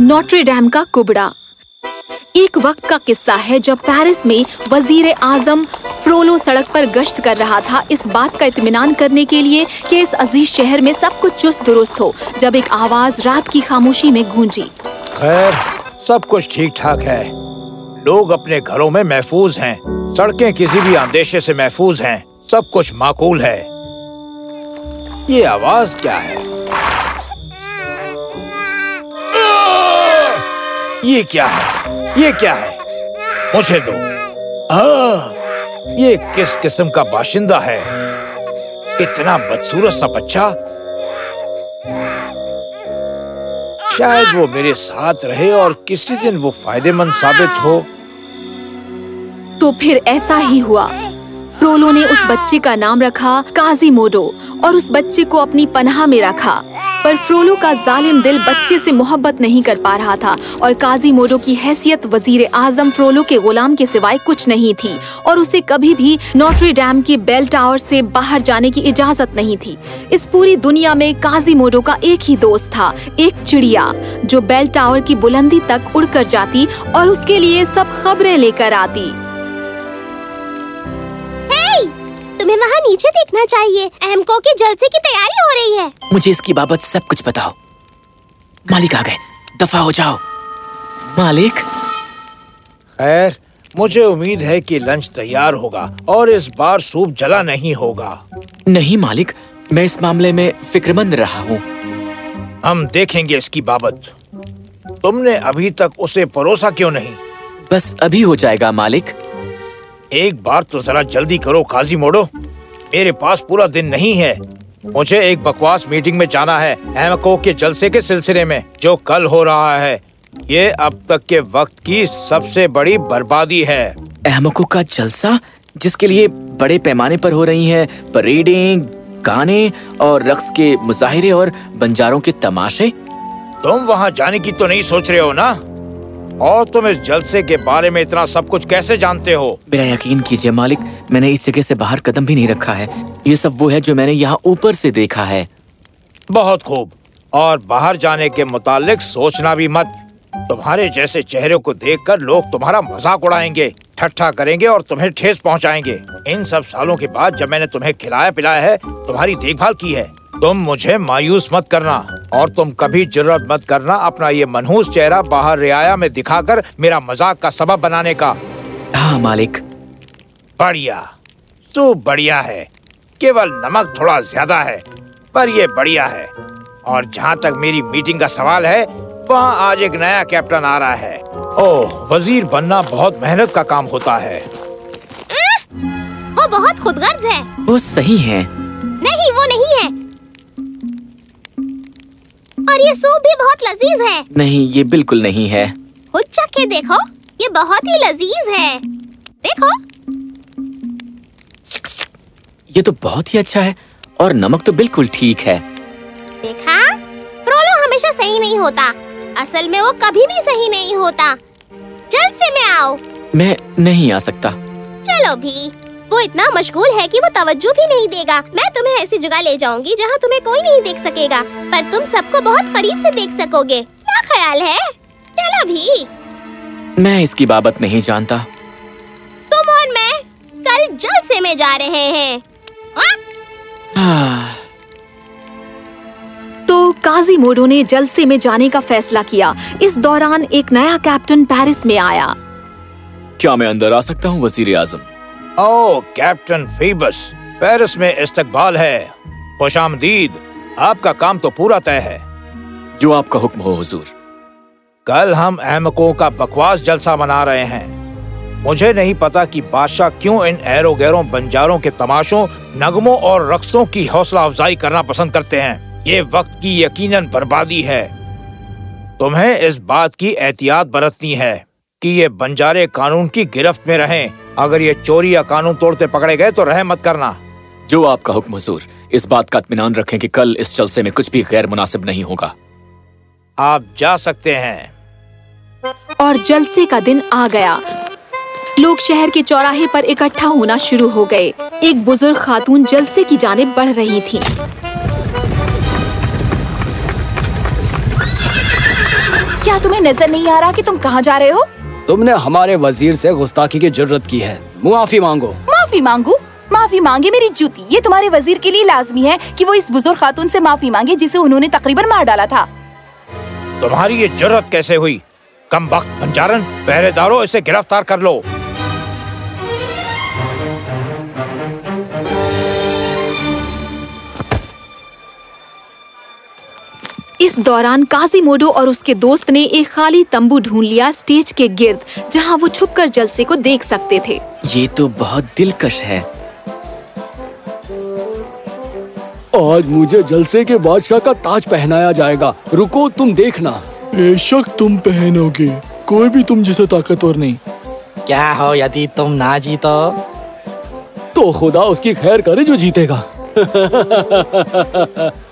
Notre dam का कुबड़ा। एक वक्त का किस्सा है जब पेरिस में वज़ीर आज़म फ्रोलो सड़क पर गश्त कर रहा था। इस बात का इत्मीनान करने के लिए कि इस अज़ीज़ शहर में सब कुछ चुस्त दुरुस्त हो, जब एक आवाज़ रात की खामोशी में गूंजी। खैर, सब कुछ ठीक ठाक है। लोग अपने घरों में महफूज हैं। सड़कें किसी भी अंदेशे से महफूज हैं। सब कुछ माकूल है। ये आवाज़ क्या है? ये क्या है? ये क्या है? मुझे दो। आ, ये किस किस्म का बाशिंदा है? इतना बदसूरत सा बच्चा। शायद वो मेरे साथ रहे और किसी दिन वो फ़ायदेमंद साबित हो। तो फिर ऐसा ही हुआ। फ्रोलो ने उस बच्चे का नाम रखा काजी मोडो और उस बच्चे को अपनी पनाह में रखा। पर फ्रोलो का जालिम दिल बच्चे से मोहब्बत नहीं कर पा रहा था और काजी मोडो की हैसियत वज़ीर आज़म फ्रोलो के गुलाम के सिवाय कुछ नहीं थी और उसे कभी भी नोट्री डैम के बेल टावर से बाहर जाने की इजाज़त नहीं थी। इस पूरी दुनिया में काजी मोडो का एक ही दोस्त था, एक चिड़िया, जो बेल टावर की बुलंदी तक उड़कर जाती और उसके लिए सब खबरें लेकर आती। तुम्हें वहाँ नीचे देखना चाहिए। एमको के जलसे की तैयारी हो रही है। मुझे इसकी बाबत सब कुछ बताओ। मालिक आ गए। दफ़ा हो जाओ। मालिक? खैर मुझे उम्मीद है कि लंच तैयार होगा और इस बार सूप जला नहीं होगा। नहीं मालिक। मैं इस मामले में फिक्रमंद रहा हूँ। हम देखेंगे इसकी बाबत। तुमने अभी तक उसे परोसा क्यों नहीं? बस अभी हो जाएगा मालिक। एक बार तो जरा जल्दी करो काजी मोड़ो। मेरे पास पूरा दिन नहीं है। मुझे एक बकवास मीटिंग में जाना है अहमको के जलसे के सिलसिले में जो कल हो रहा है। ये अब तक के वक्त की सबसे बड़ी बर्बादी है। अहमको का जलसा जिसके लिए बड़े पैमाने पर हो रही है परेडिंग गाने और रक्स के मुजाहरे और बंजारों के तमाशे? तुम वहाँ जाने की तो नहीं सोच रहे हो ना? और तुम इस जलसे के बारे में इतना सब कुछ कैसे जानते हो? मेरा यकीन कीजिए मालिक मैंने इस जगह से बाहर कदम भी नहीं रखा है। ये सब वो है जो मैंने यहाँ ऊपर से देखा है। बहुत खूब। और बाहर जाने के मुतालिक सोचना भी मत। तुम्हारे जैसे चेहरे को देखकर लोग तुम्हारा मज़ाक उड़ाएँगे ठट्ठा करेंगे और तुम्हें ठेस पहुंचाएँगे। इन सब सालों के बाद जब मैंने तुम्हें खिलाया पिलाया है तुम्हारी देखभाल की है। तुम मुझे मायूस मत करना और तुम कभी ज़रूरत मत करना अपना ये मनहूस चेहरा बाहर रियाया में दिखाकर मेरा मज़ाक का सबब बनाने का। हाँ मालिक। बढ़िया। सूप बढ़िया है। केवल नमक थोड़ा ज़्यादा है पर ये बढ़िया है। और जहाँ तक मेरी मीटिंग का सवाल है वहाँ आज एक नया कैप्टन आ रहा है। ओह वज़ीर बनना बहुत मेहनत का काम होता है। वो बहुत खुदगर्ज है। वो सही है। नहीं वो और ये सूप भी बहुत लजीज है। नहीं ये बिल्कुल नहीं है। खुद चख के देखो ये बहुत ही लजीज है। देखो। ये तो बहुत ही अच्छा है और नमक तो बिल्कुल ठीक है। देखा? प्रोलो हमेशा सही नहीं होता। असल में वो कभी भी सही नहीं होता। जल्द से मैं आओ मैं नहीं आ सकता। चलो भी। वो इतना मशगूल है कि वो तवज्जो भी नहीं देगा। मैं तुम्हें ऐसी जगह ले जाऊँगी जहाँ तुम्हें कोई नहीं देख सकेगा पर तुम सबको बहुत करीब से देख सकोगे। क्या ख्याल है? चलो भी मैं इसकी बाबत नहीं जानता। तुम और मैं कल जल्द से में जा रहे हैं। हाँ। तो काजी मोडो ने जलसे में जाने का फैसला किया। इस दौरान एक नया कैप्टन पेरिस में आया। क्या मैं अंदर आ सकता हूँ वज़ीर आज़म ओ कैप्टन फीबस पेरिस में इस्तकबाल है। खुश आमदीद आपका काम तो पूरा तय है। जो आपका हुक्म हो हुजूर। कल हम अहमकों का बकवास जलसा मना रहे हैं। मुझे नहीं पता कि बादशाह क्यों इन एरो गैरों बंजारों के तमाशों नगमों और रक्सों की हौसला अफजाई करना पसंद करते हैं। ये वक्त की यकीनन बर्बादी है। तुम्हें इस बात की एहतियात बरतनी है कि ये बंजारे कानून की गिरफ्त में रहें। अगर ये चोरी या कानून तोड़ते पकड़े गए तो रह मत करना। जो आपका हुक्म हुजूर इस बात का इत्मीनान रखें कि कल इस जलसे में कुछ भी गैर मुनासिब नहीं होगा। आप जा सकते हैं। और जलसे का दिन आ गया। लोग शहर के चौराहे पर इकट्ठा होना शुरू हो गए। एक बुज़ुर्ग खातून जलसे की जानिब बढ़ रही थी। क्या तुम्हें नज़र नहीं आ रहा कि तुम कहाँ जा रहे हो? तुमने हमारे वज़ीर से गुस्ताखी की ज़रूरत की है। मुआफी मांगो। माफ़ी मांगू? माफ़ी मांगे मेरी जूती ये तुम्हारे वज़ीर के लिए लाजमी है कि वो इस बुज़ुर्ग खातून से माफ़ी मांगे जिसे उन्होंने तकरीबन मार डाला था। तुम्हारी ये ज़रूरत कैसे हुई? कम वक्त बंजारन पहरेदारों इसे गिरफ़्तार कर लो। इस दौरान काजीमोडो और उसके दोस्त ने एक खाली तंबू ढूंढ लिया स्टेज के गिर्द जहाँ वो छुपकर जलसे को देख सकते थे। ये तो बहुत दिलकश है। आज मुझे जलसे के बादशाह का ताज पहनाया जाएगा। रुको तुम देखना। बेशक तुम पहनोगे। कोई भी तुम जैसे ताकतवर नहीं। क्या हो यदि तुम ना जीतो? तो खुदा उसकी खैर करे जो जीतेगा।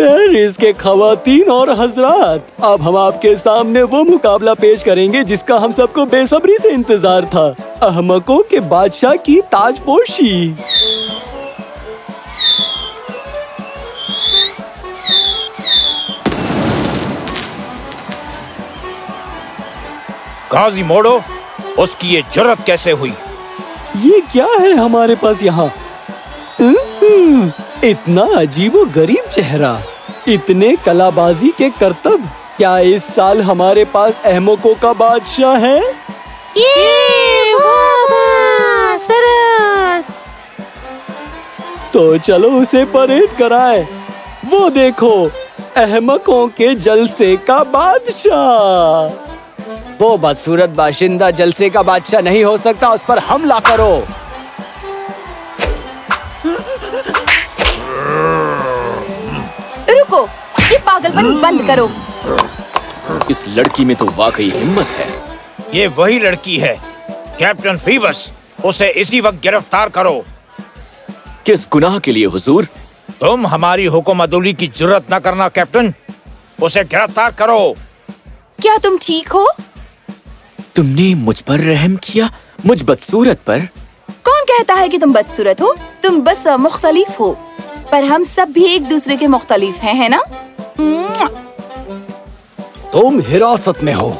पेरिस के खवातीन और हजरात। अब हम आपके सामने वो मुकाबला पेश करेंगे जिसका हम सबको बेसब्री से इंतज़ार था। अहमकों के बादशाह की ताजपोशी। काजी मोड़ो उसकी ये ज़रूरत कैसे हुई? ये क्या है हमारे पास यहाँ? हम्म, इतना अजीबो गरीब चेहरा। इतने कलाबाजी के करतब क्या इस साल हमारे पास अहमकों का बादशाह है? ये सरस। तो चलो उसे परेड कराए। वो देखो अहमकों के जलसे का बादशाह। वो बदसूरत बाशिंदा जलसे का बादशाह नहीं हो सकता उस पर हमला करो। पागलपन बंद करो। इस लड़की में तो वाकई हिम्मत है। ये वही लड़की है कैप्टन फीबस उसे इसी वक्त गिरफ़्तार करो। किस गुनाह के लिए हुजूर? तुम हमारी हुक्म अदुली की ज़रूरत न करना कैप्टन। उसे गिरफ़्तार करो। क्या तुम ठीक हो? तुमने मुझ पर रहम किया मुझ बदसूरत पर। कौन कहता है कि तुम बदसूरत हो? तुम बस मुख्तलिफ़ हो। पर हम सब भी एक दूसरे के मुख्तलिफ़ हैं है ना। तुम हिरासत में हो।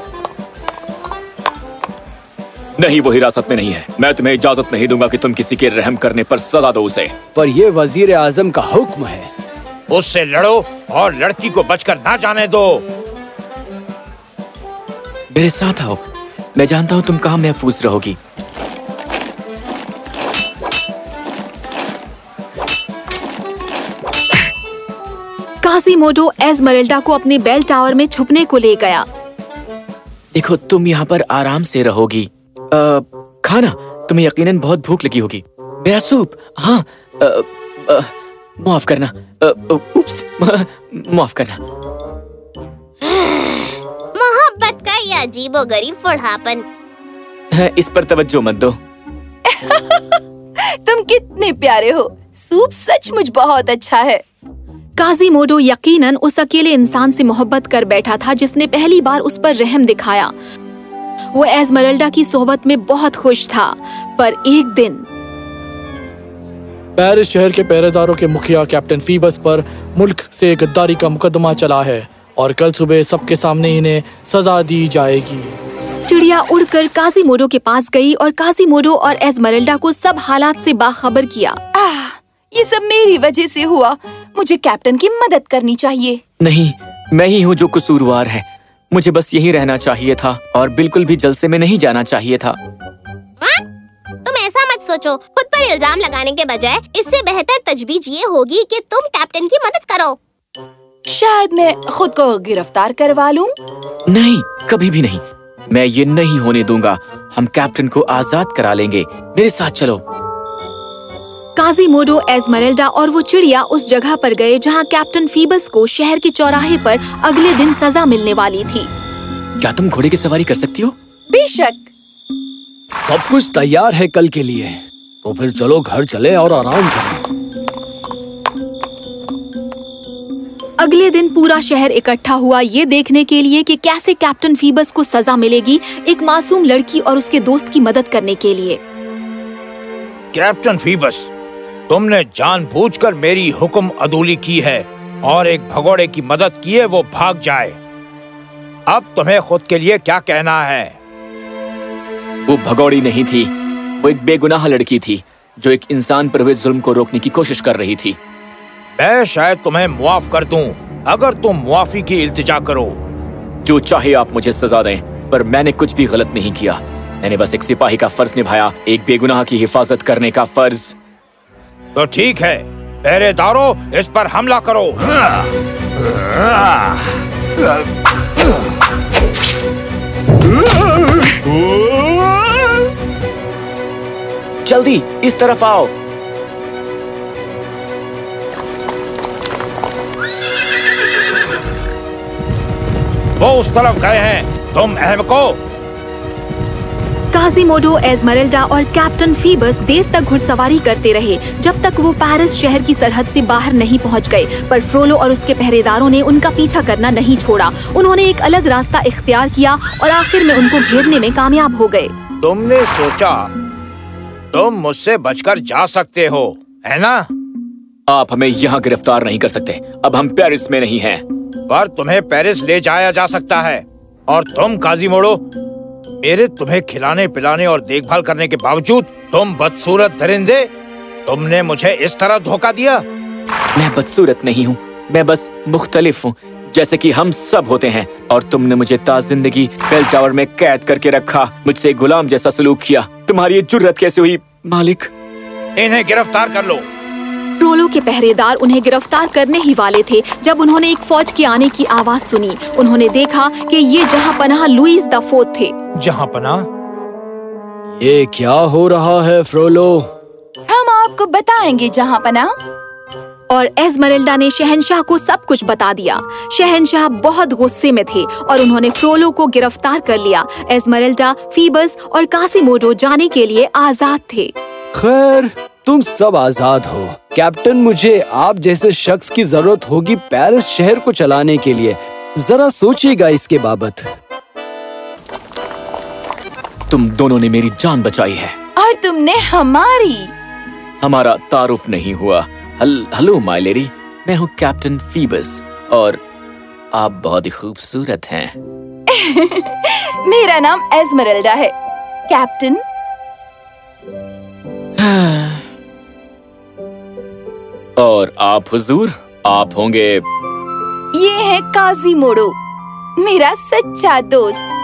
नहीं वो हिरासत में नहीं है। मैं तुम्हें इजाज़त नहीं दूँगा कि तुम किसी के रहम करने पर सजा दो उसे। पर ये वज़ीर आज़म का हुक्म है। उससे लड़ो और लड़की को बचकर ना जाने दो। मेरे साथ आओ। मैं जानता हूँ तुम कहाँ महफूज रहोगी। काजीमोडो एजमरल्डा को अपने बेल टावर में छुपने को ले गया। देखो तुम यहाँ पर आराम से रहोगी। अ, खाना तुम्हें यकीनन बहुत भूख लगी होगी। मेरा सूप हाँ माफ़ करना। उप्स माफ़ करना। मोहब्बत का ये अजीबो गरीब इस पर तवज्जो मत दो। तुम कितने प्यारे हो। सूप सचमुच बहुत अच्छा है। काजीमोडो यकीनन उस अकेले इंसान से मोहब्बत कर बैठा था जिसने पहली बार उस पर रहम दिखाया। वो एजमरल्डा की सोहबत में बहुत खुश था पर एक दिन पेरिस शहर के पहरेदारों के मुखिया कैप्टन फीबस पर मुल्क से गद्दारी का मुकदमा चला है और कल सुबह सबके सामने इन्हें सजा दी जाएगी। चिड़िया उड़कर काजी मोडो के पास गई और काजी मोडो और एजमरल्डा को सब हालात से बाखबर किया। आह, ये सब मेरी वजह से हुआ। मुझे कैप्टन की मदद करनी चाहिए। नहीं मैं ही हूँ जो कसूरवार है। मुझे बस यही रहना चाहिए था और बिल्कुल भी जलसे में नहीं जाना चाहिए था। हाँ? तुम ऐसा मत सोचो। खुद पर इल्ज़ाम लगाने के बजाय इससे बेहतर तजवीज ये होगी कि तुम कैप्टन की मदद करो। शायद मैं खुद को गिरफ़्तार करवा लूँ। नहीं कभी भी नहीं। मैं ये नहीं होने दूँगा। हम कैप्टन को आज़ाद करा लेंगे। मेरे साथ चलो। काजीमोडो एजमरल्डा और वो चिड़िया उस जगह पर गए जहाँ कैप्टन फीबस को शहर के चौराहे पर अगले दिन सजा मिलने वाली थी। क्या तुम घोड़े की सवारी कर सकती हो? बेशक। सब कुछ तैयार है कल के लिए। तो फिर चलो घर चले और आराम करें। अगले दिन पूरा शहर इकट्ठा हुआ ये देखने के लिए कि कैसे कैप्टन फीबस को सजा मिलेगी एक मासूम लड़की और उसके दोस्त की मदद करने के लिए। कैप्टन फीबस तुमने जानबूझकर मेरी हुक्म अदूली की है और एक भगोड़े की मदद किए वो भाग जाए। अब तुम्हें खुद के लिए क्या कहना है? वो भगौड़ी नहीं थी वो एक बेगुनाह लड़की थी जो एक इंसान पर हुए जुल्म को रोकने की कोशिश कर रही थी। मैं शायद तुम्हें मुआफ कर दूँ अगर तुम मुआफी की इल्तिजा करो। जो चाहे आप मुझे सजा दें पर मैंने कुछ भी गलत नहीं किया। मैंने बस एक सिपाही का फ़र्ज़ निभाया एक बेगुनाह की हिफाजत करने का फ़र्ज़। तो ठीक है पहरेदारों इस पर हमला करो। जल्दी इस तरफ़ आओ। वो उस तरफ़ गए हैं। तुम अहमको काजीमोडो एजमरेल्डा और कैप्टन फीबस देर तक घुड़सवारी करते रहे जब तक वो पेरिस शहर की सरहद से बाहर नहीं पहुँच गए। पर फ्रोलो और उसके पहरेदारों ने उनका पीछा करना नहीं छोड़ा। उन्होंने एक अलग रास्ता इख्तियार किया और आखिर में उनको घेरने में कामयाब हो गए। तुमने सोचा तुम मुझसे बचकर जा सकते हो है ना? आप हमें यहाँ गिरफ़्तार नहीं कर सकते। अब हम पेरिस में नहीं हैं। पर तुम्हें पेरिस ले जाया जा सकता है। और तुम काजी मोड़ो मेरे तुम्हें खिलाने पिलाने और देखभाल करने के बावजूद तुम बदसूरत दरिंदे तुमने मुझे इस तरह धोखा दिया। मैं बदसूरत नहीं हूँ मैं बस मुख्तलिफ़ हूँ जैसे कि हम सब होते हैं और तुमने मुझे ताज ज़िंदगी बेल टावर में कैद करके रखा मुझसे गुलाम जैसा सलूक किया। तुम्हारी जुर्रत कैसे हुई मालिक? इन्हें गिरफ़्तार कर लो। फ्रोलो के पहरेदार उन्हें गिरफ़्तार करने ही वाले थे। जब उन्होंने एक फौज के आने की आवाज़ सुनी उन्होंने देखा कि ये जहाँ पनाह लुइस द फोर्थ थे। जहाँ पना ये क्या हो रहा है फ्रोलो? हम आपको बताएँगे जहाँ पना और एजमरेल्डा ने शहनशाह को सब कुछ बता दिया। शहनशाह बहुत गुस्से में थे और उन्होंने फ्रोलो को गिरफ़्तार कर लिया। एजमरेल्डा फीबस और कासिमोडो जाने के लिए आज़ाद थे। खैर तुम सब आज़ाद हो। कैप्टन मुझे आप जैसे शख्स की ज़रूरत होगी पेरिस शहर को चलाने के लिए। जरा सोचिएगा इसके बाबत। तुम दोनों ने मेरी जान बचाई है। और तुमने हमारी। हमारा तारुफ नहीं हुआ। हल हेलो माय लेडी मैं हूँ कैप्टन फीबस और आप बहुत ही खूबसूरत हैं। मेरा नाम एजमरल्डा है। कैप्टन और आप हुजूर आप होंगे। ये है काजी मोड़ो मेरा सच्चा दोस्त।